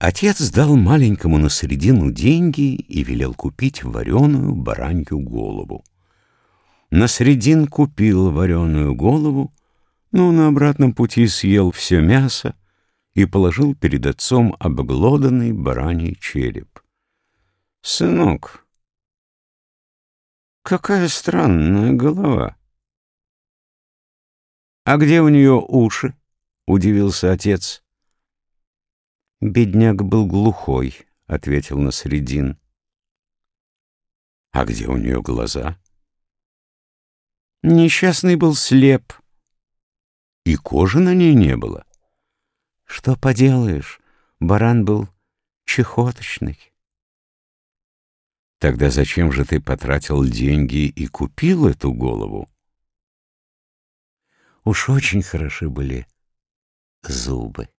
Отец дал маленькому на середину деньги и велел купить вареную баранью голову. На средин купил вареную голову, но на обратном пути съел все мясо и положил перед отцом обглоданный бараний череп. «Сынок, какая странная голова!» «А где у нее уши?» — удивился отец. «Бедняк был глухой», — ответил Насредин. «А где у нее глаза?» «Несчастный был слеп, и кожи на ней не было». «Что поделаешь, баран был чехоточный». «Тогда зачем же ты потратил деньги и купил эту голову?» Уж очень хороши были зубы.